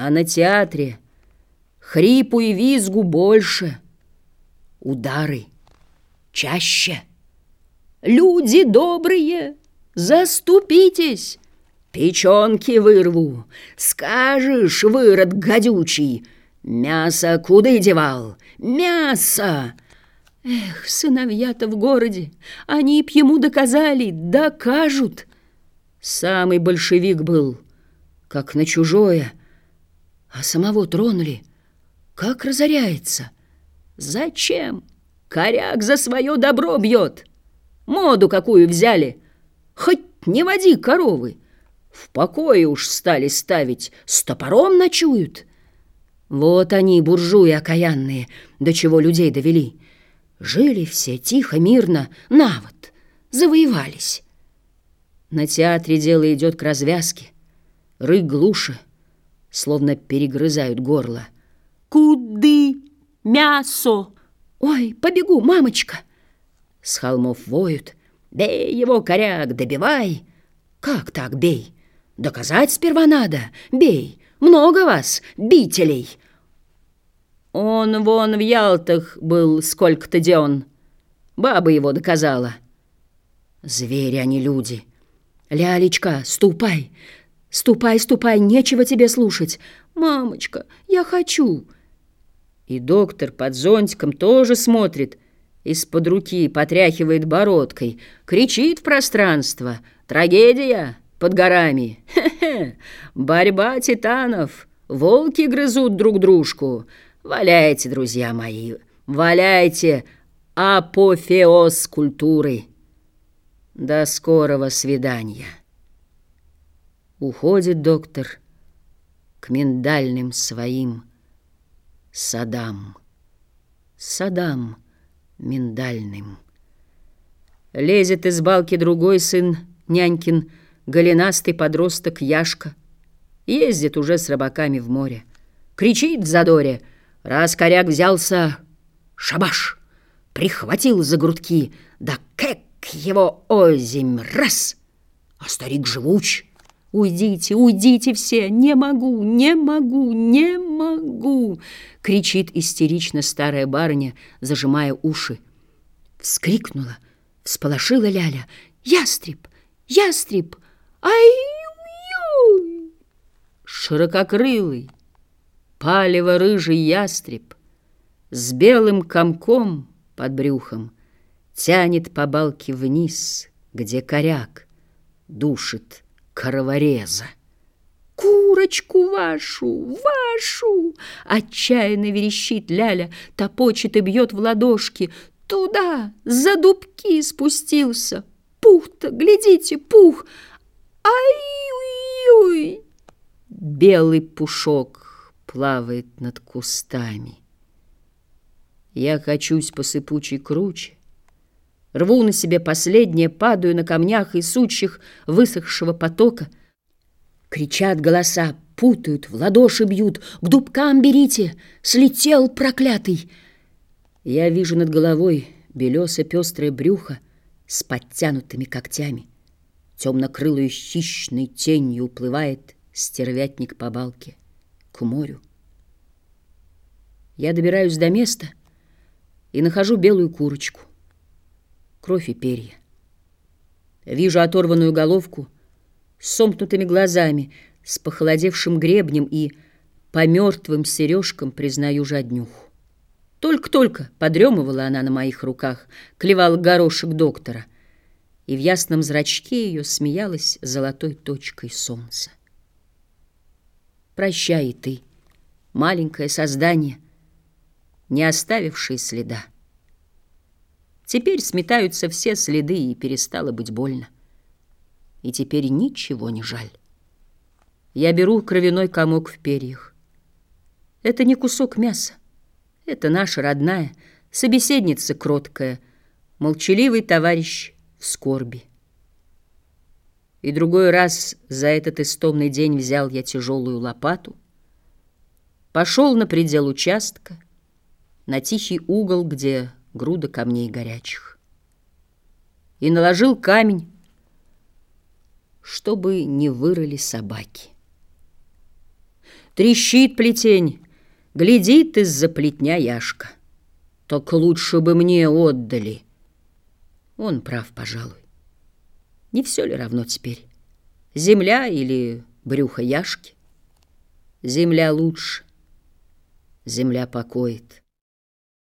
А на театре хрипу и визгу больше, удары чаще. Люди добрые, заступитесь, печенки вырву, скажешь, вырод гадючий, мясо куда девал, мясо. Эх, сыновья-то в городе, они б ему доказали, докажут. Самый большевик был, как на чужое, а самого тронули, как разоряется. Зачем? Коряк за свое добро бьет. Моду какую взяли, хоть не води коровы. В покое уж стали ставить, с топором ночуют. Вот они, буржуи окаянные, до чего людей довели. Жили все тихо, мирно, на вот, завоевались. На театре дело идет к развязке. Рык глуше, словно перегрызают горло. «Куды мясо?» «Ой, побегу, мамочка!» С холмов воют. «Бей его, коряк, добивай!» «Как так бей? Доказать сперва надо. Бей! Много вас, бителей!» Он вон в Ялтах был сколько-то дён. Баба его доказала. Звери, они люди. Лялечка, ступай, ступай, ступай, нечего тебе слушать. Мамочка, я хочу. И доктор под зонтиком тоже смотрит, из-под руки потряхивает бородкой, кричит в пространство. Трагедия под горами. Хе-хе, борьба титанов, волки грызут друг дружку — Валяйте, друзья мои, валяйте апофеоз культуры. До скорого свидания. Уходит доктор к миндальным своим садам. Садам миндальным. Лезет из балки другой сын, нянькин, голенастый подросток Яшка. Ездит уже с рыбаками в море. Кричит в задоре — Раз коряк взялся, шабаш, прихватил за грудки, да кэк его озимь, раз, а старик живуч. «Уйдите, уйдите все! Не могу, не могу, не могу!» Кричит истерично старая барыня, зажимая уши. Вскрикнула, всполошила Ляля. «Ястреб! Ястреб! Ай-ой!» Ширококрылый, палево-рыжий ястреб с белым комком под брюхом тянет по балке вниз, где коряк душит коровореза. «Курочку вашу, вашу!» Отчаянно верещит Ляля, топочет и бьет в ладошки. Туда, за дубки спустился. Пух-то, глядите, пух! Ай-ой-ой! Белый пушок плавает над кустами. Я качусь по сыпучей круче, рву на себе последнее, падаю на камнях и сучьях высохшего потока. Кричат голоса, путают, в ладоши бьют, к дубкам берите, слетел проклятый. Я вижу над головой белесо пестрое брюхо с подтянутыми когтями. Темно-крылую хищной тенью уплывает стервятник по балке к морю. Я добираюсь до места и нахожу белую курочку. Кровь и перья. Вижу оторванную головку с сомкнутыми глазами, с похолодевшим гребнем и по мертвым сережкам признаю жаднюху. Только-только подремывала она на моих руках, клевал горошек доктора, и в ясном зрачке ее смеялась золотой точкой солнца. Прощай и ты, маленькое создание, не оставившее следа. Теперь сметаются все следы, и перестало быть больно. И теперь ничего не жаль. Я беру кровяной комок в перьях. Это не кусок мяса. Это наша родная, собеседница кроткая, молчаливый товарищ в скорби. И другой раз за этот истомный день взял я тяжелую лопату, Пошел на предел участка, На тихий угол, где груда камней горячих. И наложил камень, чтобы не вырыли собаки. Трещит плетень, глядит из-за плетня Яшка. Так лучше бы мне отдали. Он прав, пожалуй. Не все ли равно теперь? Земля или брюхо Яшки? Земля лучше. Земля покоит.